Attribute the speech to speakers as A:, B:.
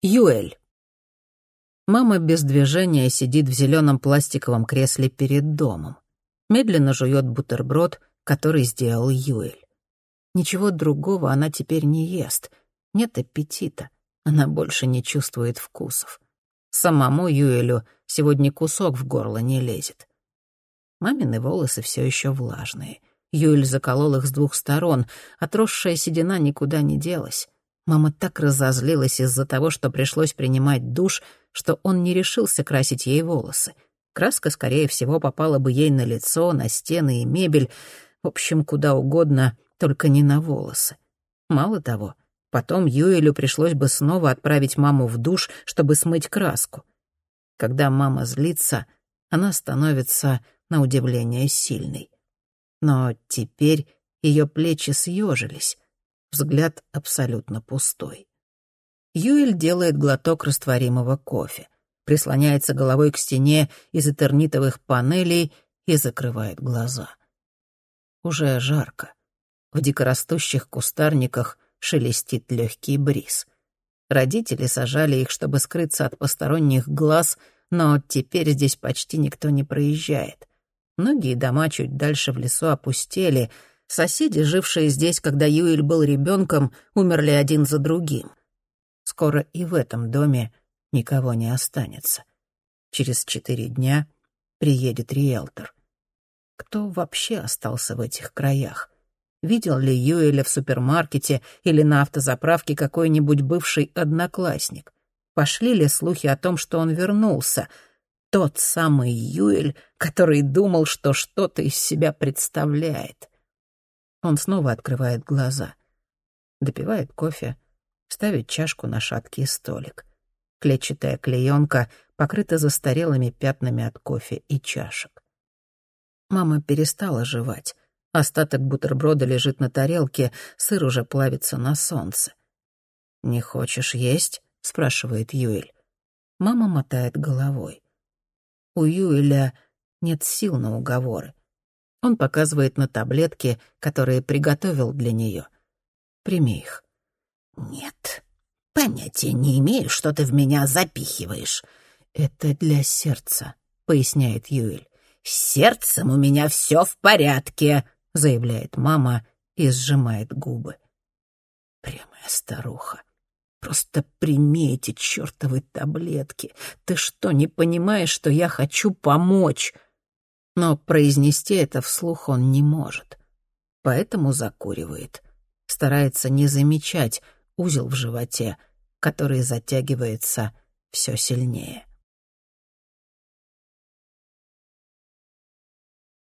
A: Юэль. Мама без движения сидит в зеленом пластиковом кресле перед домом. Медленно жует бутерброд, который сделал Юэль. Ничего другого она теперь не ест. Нет аппетита. Она больше не чувствует вкусов. Самому Юэлю сегодня кусок в горло не лезет. Мамины волосы все еще влажные. Юэль заколол их с двух сторон. Отросшая седина никуда не делась. Мама так разозлилась из-за того, что пришлось принимать душ, что он не решился красить ей волосы. Краска, скорее всего, попала бы ей на лицо, на стены и мебель, в общем, куда угодно, только не на волосы. Мало того, потом Юэлю пришлось бы снова отправить маму в душ, чтобы смыть краску. Когда мама злится, она становится, на удивление, сильной. Но теперь ее плечи съежились, взгляд абсолютно пустой. Юэль делает глоток растворимого кофе, прислоняется головой к стене из этернитовых панелей и закрывает глаза. Уже жарко. В дикорастущих кустарниках шелестит легкий бриз. Родители сажали их, чтобы скрыться от посторонних глаз, но теперь здесь почти никто не проезжает. Многие дома чуть дальше в лесу опустели — Соседи, жившие здесь, когда Юэль был ребенком, умерли один за другим. Скоро и в этом доме никого не останется. Через четыре дня приедет риэлтор. Кто вообще остался в этих краях? Видел ли Юэля в супермаркете или на автозаправке какой-нибудь бывший одноклассник? Пошли ли слухи о том, что он вернулся? Тот самый Юэль, который думал, что что-то из себя представляет. Он снова открывает глаза. Допивает кофе, ставит чашку на шаткий столик. Клетчатая клеенка покрыта застарелыми пятнами от кофе и чашек. Мама перестала жевать. Остаток бутерброда лежит на тарелке, сыр уже плавится на солнце. «Не хочешь есть?» — спрашивает Юэль. Мама мотает головой. У Юэля нет сил на уговоры. Он показывает на таблетки, которые приготовил для нее. Прими их.
B: Нет, понятия не имею, что ты в меня запихиваешь.
A: Это для сердца, поясняет Юэль.
B: С сердцем у меня все в порядке,
A: заявляет мама и сжимает губы. Прямая старуха. Просто прими эти чертовы таблетки. Ты что, не понимаешь, что я хочу помочь? Но произнести это вслух он не может. Поэтому закуривает. Старается не замечать узел в животе, который затягивается все сильнее.